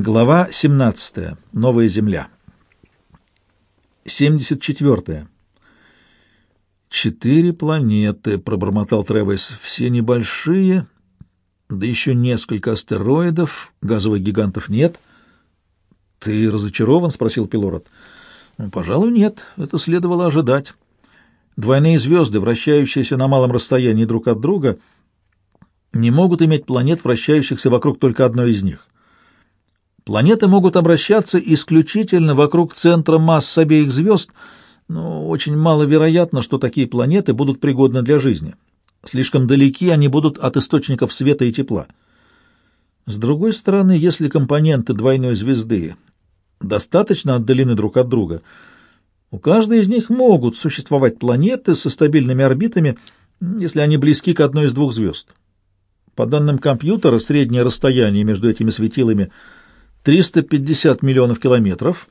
Глава 17. Новая Земля. 74. «Четыре планеты», — пробормотал Тревес, — «все небольшие, да еще несколько астероидов, газовых гигантов нет». «Ты разочарован?» — спросил Пилород. «Ну, «Пожалуй, нет. Это следовало ожидать. Двойные звезды, вращающиеся на малом расстоянии друг от друга, не могут иметь планет, вращающихся вокруг только одной из них». Планеты могут обращаться исключительно вокруг центра масс обеих звезд, но очень маловероятно, что такие планеты будут пригодны для жизни. Слишком далеки они будут от источников света и тепла. С другой стороны, если компоненты двойной звезды достаточно отдалены друг от друга, у каждой из них могут существовать планеты со стабильными орбитами, если они близки к одной из двух звезд. По данным компьютера, среднее расстояние между этими светилами – 350 миллионов километров,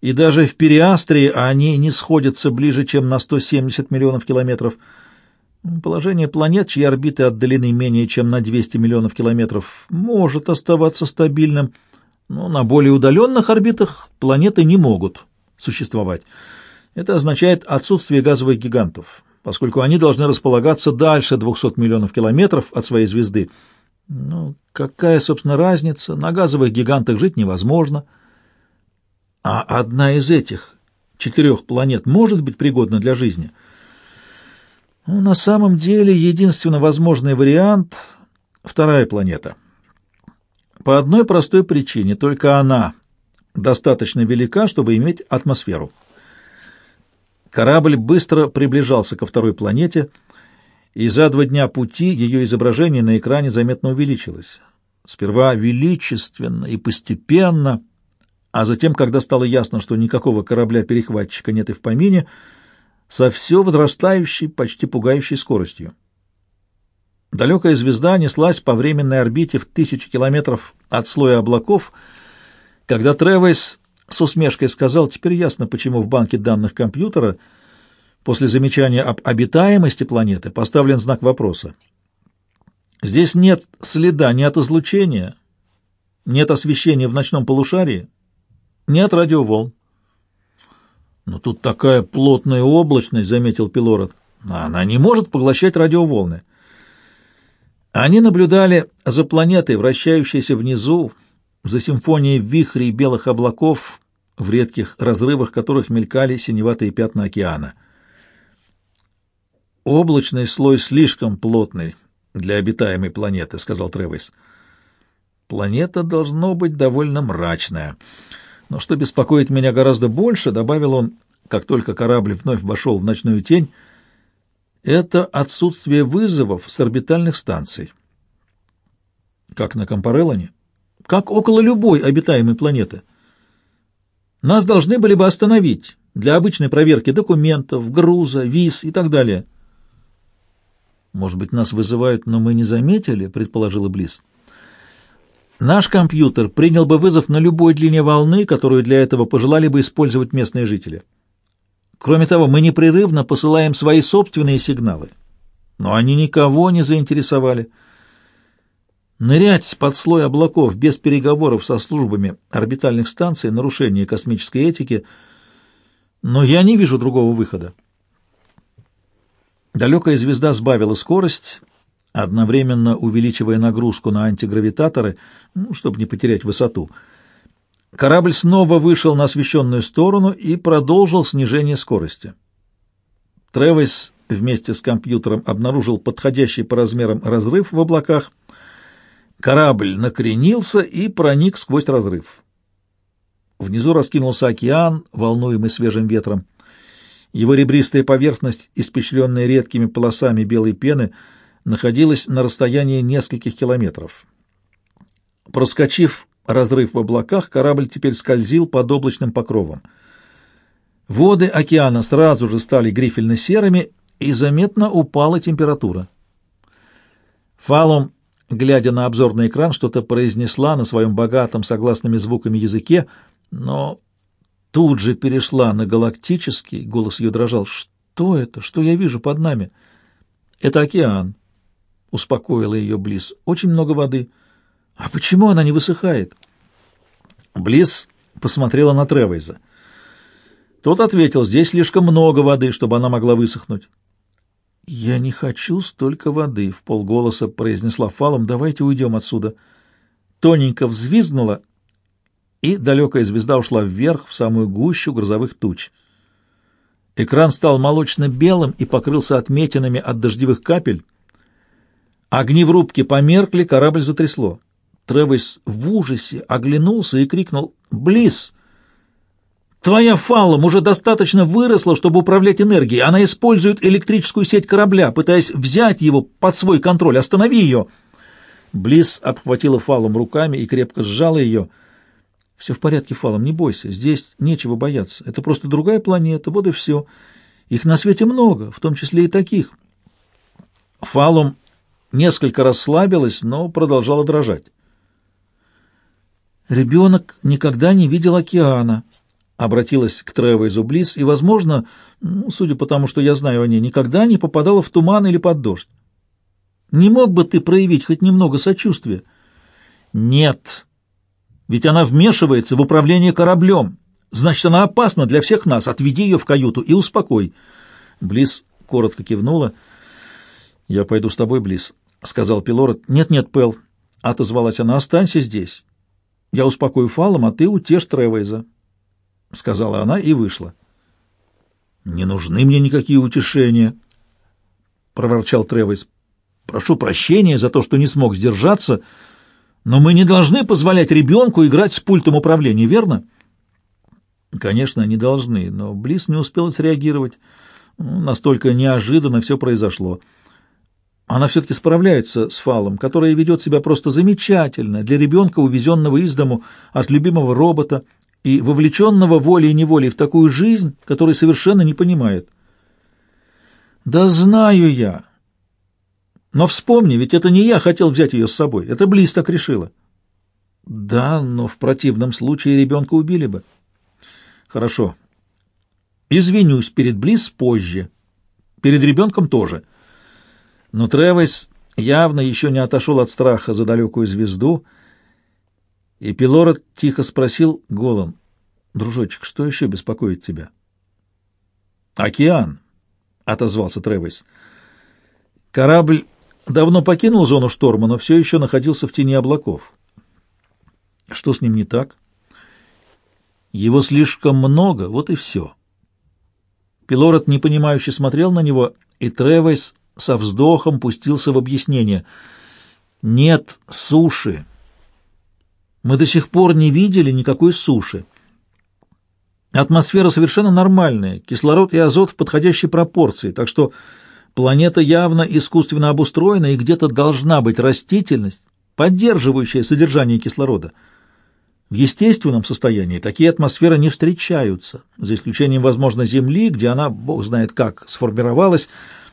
и даже в Периастрии они не сходятся ближе, чем на 170 миллионов километров. Положение планет, чьи орбиты отдалены менее чем на 200 миллионов километров, может оставаться стабильным, но на более удаленных орбитах планеты не могут существовать. Это означает отсутствие газовых гигантов, поскольку они должны располагаться дальше 200 миллионов километров от своей звезды, ну, какая, собственно, разница? На газовых гигантах жить невозможно. А одна из этих четырех планет может быть пригодна для жизни? Ну, на самом деле, единственно возможный вариант — вторая планета. По одной простой причине, только она достаточно велика, чтобы иметь атмосферу. Корабль быстро приближался ко второй планете — и за два дня пути ее изображение на экране заметно увеличилось. Сперва величественно и постепенно, а затем, когда стало ясно, что никакого корабля-перехватчика нет и в помине, со все возрастающей, почти пугающей скоростью. Далекая звезда неслась по временной орбите в тысячи километров от слоя облаков, когда Тревес с усмешкой сказал, теперь ясно, почему в банке данных компьютера — После замечания об обитаемости планеты поставлен знак вопроса. Здесь нет следа ни от излучения, нет освещения в ночном полушарии, нет радиоволн. «Но тут такая плотная облачность», — заметил Пилород. «Она не может поглощать радиоволны». Они наблюдали за планетой, вращающейся внизу, за симфонией вихрей белых облаков, в редких разрывах которых мелькали синеватые пятна океана — «Облачный слой слишком плотный для обитаемой планеты», — сказал Тревис. «Планета должно быть довольно мрачная. Но что беспокоит меня гораздо больше, — добавил он, как только корабль вновь вошел в ночную тень, — это отсутствие вызовов с орбитальных станций. Как на Компареллоне? Как около любой обитаемой планеты. Нас должны были бы остановить для обычной проверки документов, груза, виз и так далее». «Может быть, нас вызывают, но мы не заметили?» — предположила Близ. «Наш компьютер принял бы вызов на любой длине волны, которую для этого пожелали бы использовать местные жители. Кроме того, мы непрерывно посылаем свои собственные сигналы, но они никого не заинтересовали. Нырять под слой облаков без переговоров со службами орбитальных станций — нарушение космической этики, но я не вижу другого выхода. Далекая звезда сбавила скорость, одновременно увеличивая нагрузку на антигравитаторы, ну, чтобы не потерять высоту. Корабль снова вышел на освещенную сторону и продолжил снижение скорости. Тревис вместе с компьютером обнаружил подходящий по размерам разрыв в облаках. Корабль накренился и проник сквозь разрыв. Внизу раскинулся океан, волнуемый свежим ветром. Его ребристая поверхность, испещренная редкими полосами белой пены, находилась на расстоянии нескольких километров. Проскочив разрыв в облаках, корабль теперь скользил под облачным покровом. Воды океана сразу же стали грифельно-серыми, и заметно упала температура. Фалом, глядя на обзорный экран, что-то произнесла на своем богатом согласными звуками языке, но тут же перешла на галактический, голос ее дрожал. «Что это? Что я вижу под нами?» «Это океан», — успокоила ее Близ. «Очень много воды. А почему она не высыхает?» Близ посмотрела на Тревейза. Тот ответил, здесь слишком много воды, чтобы она могла высохнуть. «Я не хочу столько воды», — в полголоса произнесла Фалом. «Давайте уйдем отсюда». Тоненько взвизгнула, и далекая звезда ушла вверх, в самую гущу грозовых туч. Экран стал молочно-белым и покрылся отметинами от дождевых капель. Огни в рубке померкли, корабль затрясло. Тревис в ужасе оглянулся и крикнул «Близ!» Твоя фалом уже достаточно выросла, чтобы управлять энергией. Она использует электрическую сеть корабля, пытаясь взять его под свой контроль. Останови ее!» Близ обхватила фалом руками и крепко сжала ее. «Все в порядке, фалом, не бойся. Здесь нечего бояться. Это просто другая планета, вот и все. Их на свете много, в том числе и таких». Фалом несколько расслабилась, но продолжала дрожать. «Ребенок никогда не видел океана», обратилась к Тревойзу Близ, и, возможно, ну, судя по тому, что я знаю о ней, никогда не попадала в туман или под дождь. Не мог бы ты проявить хоть немного сочувствия? Нет. Ведь она вмешивается в управление кораблем. Значит, она опасна для всех нас. Отведи ее в каюту и успокой. Близ коротко кивнула. «Я пойду с тобой, Близ», — сказал Пилород. «Нет-нет, Пэл», — отозвалась она, — «останься здесь. Я успокою Фалом, а ты утешь Тревейза». — сказала она и вышла. «Не нужны мне никакие утешения», — проворчал Тревис. «Прошу прощения за то, что не смог сдержаться, но мы не должны позволять ребенку играть с пультом управления, верно?» «Конечно, не должны, но Близ не успела среагировать. Настолько неожиданно все произошло. Она все-таки справляется с Фалом, которая ведет себя просто замечательно для ребенка, увезенного из дому от любимого робота, и вовлеченного волей и неволей в такую жизнь, которую совершенно не понимает. «Да знаю я. Но вспомни, ведь это не я хотел взять ее с собой, это Близ так решила». «Да, но в противном случае ребенка убили бы». «Хорошо. Извинюсь перед Близ позже. Перед ребенком тоже». Но Тревес явно еще не отошел от страха за далекую звезду, — и Пилород тихо спросил Голан, «Дружочек, что еще беспокоит тебя?» «Океан», — отозвался Тревис. «Корабль давно покинул зону шторма, но все еще находился в тени облаков. Что с ним не так?» «Его слишком много, вот и все». Пилород непонимающе смотрел на него, и Тревис со вздохом пустился в объяснение. «Нет суши». Мы до сих пор не видели никакой суши. Атмосфера совершенно нормальная, кислород и азот в подходящей пропорции, так что планета явно искусственно обустроена, и где-то должна быть растительность, поддерживающая содержание кислорода. В естественном состоянии такие атмосферы не встречаются, за исключением, возможно, Земли, где она, бог знает как, сформировалась,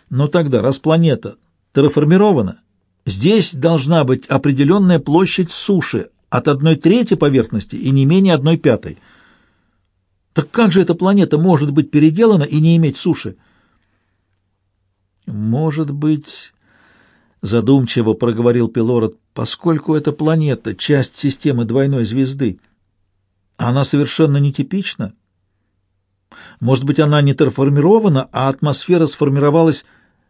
но тогда, раз планета терраформирована, здесь должна быть определенная площадь суши, от одной трети поверхности и не менее одной пятой. Так как же эта планета может быть переделана и не иметь суши? Может быть, задумчиво проговорил Пилород, поскольку эта планета — часть системы двойной звезды, она совершенно нетипична. Может быть, она не терформирована, а атмосфера сформировалась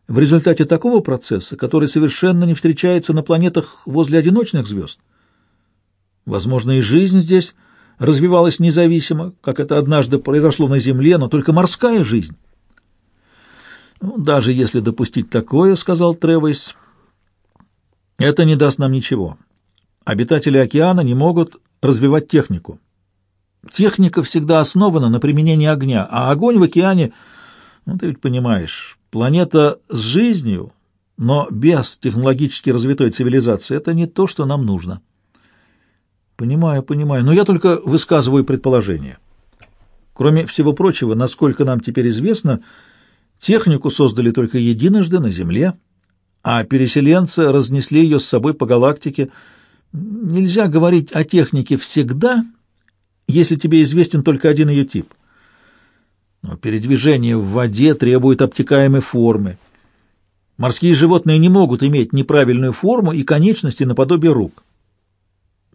в результате такого процесса, который совершенно не встречается на планетах возле одиночных звезд. Возможно, и жизнь здесь развивалась независимо, как это однажды произошло на Земле, но только морская жизнь. Ну, «Даже если допустить такое, — сказал Тревойс, — это не даст нам ничего. Обитатели океана не могут развивать технику. Техника всегда основана на применении огня, а огонь в океане, ну, ты ведь понимаешь, планета с жизнью, но без технологически развитой цивилизации — это не то, что нам нужно». Понимаю, понимаю, но я только высказываю предположение. Кроме всего прочего, насколько нам теперь известно, технику создали только единожды на Земле, а переселенцы разнесли ее с собой по галактике. Нельзя говорить о технике всегда, если тебе известен только один ее тип. Но передвижение в воде требует обтекаемой формы. Морские животные не могут иметь неправильную форму и конечности наподобие рук.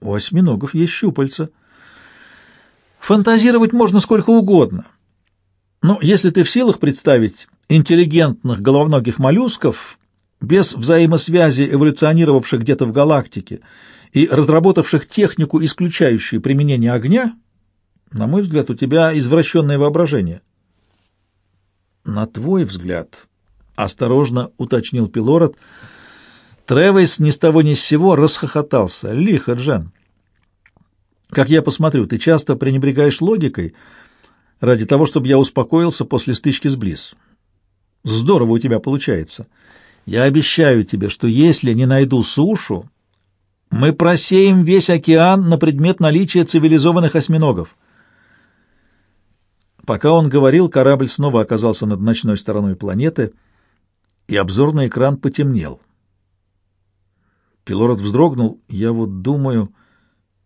У осьминогов есть щупальца. Фантазировать можно сколько угодно. Но если ты в силах представить интеллигентных головногих моллюсков, без взаимосвязи эволюционировавших где-то в галактике и разработавших технику, исключающую применение огня, на мой взгляд, у тебя извращенное воображение. На твой взгляд, осторожно уточнил Пилород, Тревес ни с того ни с сего расхохотался. Лихо, Джен. Как я посмотрю, ты часто пренебрегаешь логикой ради того, чтобы я успокоился после стычки с Близ. Здорово у тебя получается. Я обещаю тебе, что если не найду сушу, мы просеем весь океан на предмет наличия цивилизованных осьминогов. Пока он говорил, корабль снова оказался над ночной стороной планеты, и обзорный экран потемнел. Пилород вздрогнул. Я вот думаю,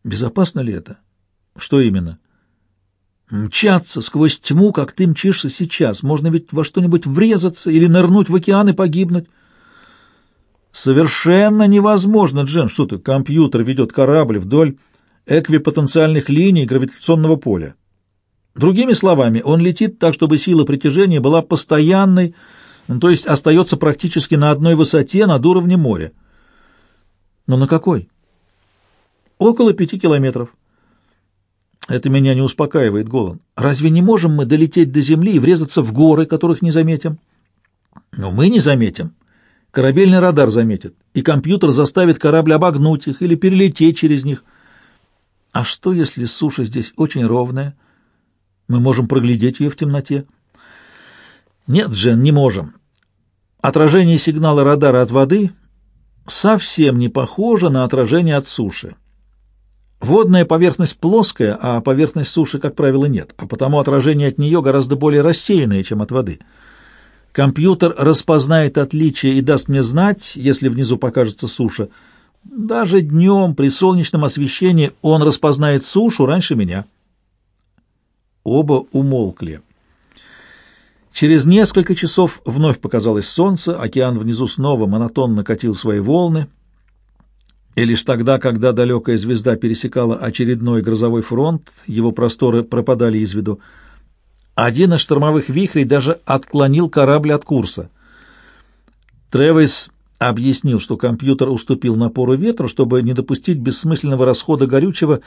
безопасно ли это? Что именно? Мчаться сквозь тьму, как ты мчишься сейчас. Можно ведь во что-нибудь врезаться или нырнуть в океан и погибнуть. Совершенно невозможно, Джен. Что ты, компьютер ведет корабль вдоль эквипотенциальных линий гравитационного поля. Другими словами, он летит так, чтобы сила притяжения была постоянной, то есть остается практически на одной высоте над уровнем моря. Но на какой? Около пяти километров. Это меня не успокаивает, Голан. Разве не можем мы долететь до земли и врезаться в горы, которых не заметим? Но мы не заметим. Корабельный радар заметит, и компьютер заставит корабль обогнуть их или перелететь через них. А что, если суша здесь очень ровная? Мы можем проглядеть ее в темноте. Нет, Джен, не можем. Отражение сигнала радара от воды совсем не похоже на отражение от суши. Водная поверхность плоская, а поверхность суши, как правило, нет, а потому отражение от нее гораздо более рассеянное, чем от воды. Компьютер распознает отличие и даст мне знать, если внизу покажется суша. Даже днем при солнечном освещении он распознает сушу раньше меня. Оба умолкли. Через несколько часов вновь показалось солнце, океан внизу снова монотонно катил свои волны, и лишь тогда, когда далекая звезда пересекала очередной грозовой фронт, его просторы пропадали из виду. Один из штормовых вихрей даже отклонил корабль от курса. Тревис объяснил, что компьютер уступил напору ветра, чтобы не допустить бессмысленного расхода горючего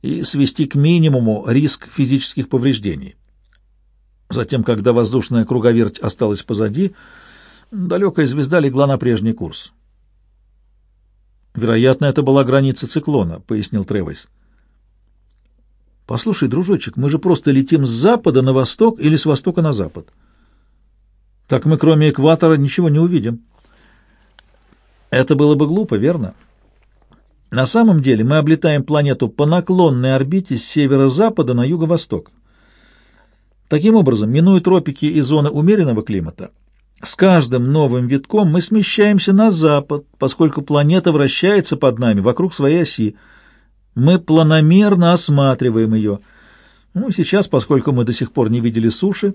и свести к минимуму риск физических повреждений. Затем, когда воздушная круговерть осталась позади, далекая звезда легла на прежний курс. «Вероятно, это была граница циклона», — пояснил Тревис. Послушай, дружочек, мы же просто летим с запада на восток или с востока на запад. Так мы кроме экватора ничего не увидим. Это было бы глупо, верно? На самом деле мы облетаем планету по наклонной орбите с северо-запада на юго-восток. Таким образом, минуя тропики и зоны умеренного климата, с каждым новым витком мы смещаемся на запад, поскольку планета вращается под нами вокруг своей оси – мы планомерно осматриваем ее. Ну, сейчас, поскольку мы до сих пор не видели суши,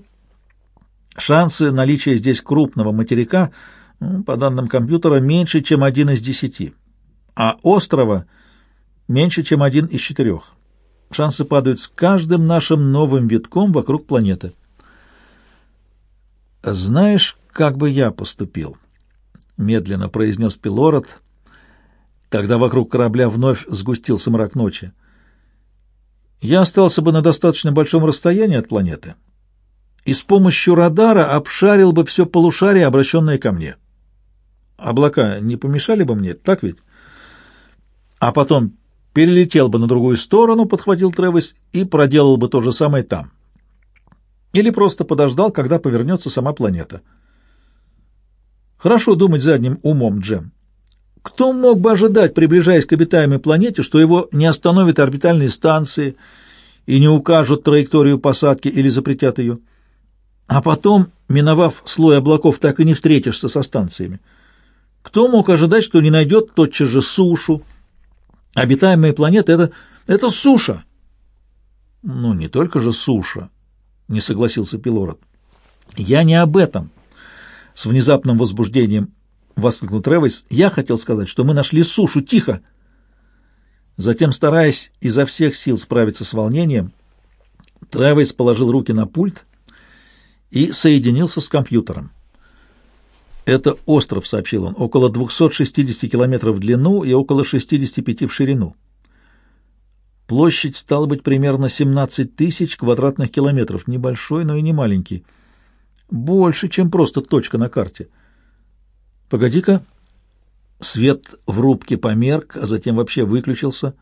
шансы наличия здесь крупного материка, ну, по данным компьютера, меньше, чем один из десяти, а острова меньше, чем один из четырех. Шансы падают с каждым нашим новым витком вокруг планеты. «Знаешь, как бы я поступил?» — медленно произнес Пилород, когда вокруг корабля вновь сгустился мрак ночи. Я остался бы на достаточно большом расстоянии от планеты и с помощью радара обшарил бы все полушарие, обращенное ко мне. Облака не помешали бы мне, так ведь? А потом перелетел бы на другую сторону, подхватил Тревис, и проделал бы то же самое там. Или просто подождал, когда повернется сама планета. Хорошо думать задним умом, Джем. Кто мог бы ожидать, приближаясь к обитаемой планете, что его не остановят орбитальные станции и не укажут траекторию посадки или запретят ее? А потом, миновав слой облаков, так и не встретишься со станциями. Кто мог ожидать, что не найдет тотчас же сушу? Обитаемая планета — это, это суша. Ну, не только же суша, — не согласился Пилород. Я не об этом. С внезапным возбуждением — воскликнул Тревис. «Я хотел сказать, что мы нашли сушу. Тихо!» Затем, стараясь изо всех сил справиться с волнением, Тревис положил руки на пульт и соединился с компьютером. «Это остров», — сообщил он, — «около 260 километров в длину и около 65 в ширину. Площадь стала быть примерно 17 тысяч квадратных километров, небольшой, но и не маленький. Больше, чем просто точка на карте. Погоди-ка. Свет в рубке померк, а затем вообще выключился.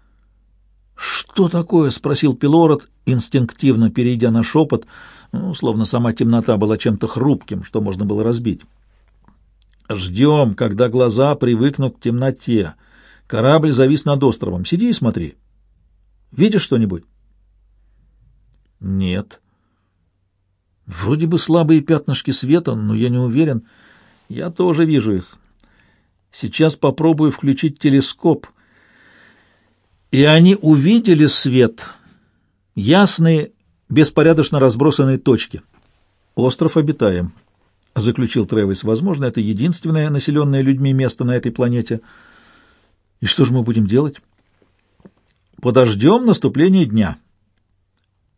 «Что такое?» — спросил Пилород, инстинктивно перейдя на шепот, ну, словно сама темнота была чем-то хрупким, что можно было разбить. «Ждем, когда глаза привыкнут к темноте. Корабль завис над островом. Сиди и смотри. Видишь что-нибудь?» «Нет». «Вроде бы слабые пятнышки света, но я не уверен. Я тоже вижу их. Сейчас попробую включить телескоп». И они увидели свет, ясные, беспорядочно разбросанные точки. «Остров обитаем», — заключил Тревис. «Возможно, это единственное населенное людьми место на этой планете. И что же мы будем делать?» «Подождем наступления дня.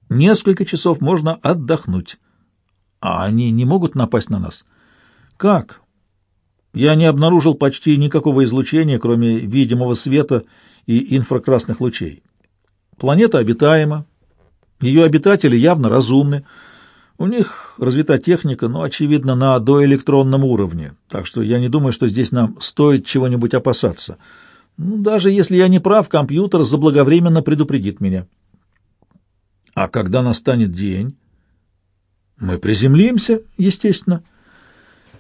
Несколько часов можно отдохнуть. А они не могут напасть на нас?» «Как?» «Я не обнаружил почти никакого излучения, кроме видимого света и инфракрасных лучей. Планета обитаема, ее обитатели явно разумны, у них развита техника, но, очевидно, на доэлектронном уровне, так что я не думаю, что здесь нам стоит чего-нибудь опасаться. Ну, даже если я не прав, компьютер заблаговременно предупредит меня. А когда настанет день? Мы приземлимся, естественно.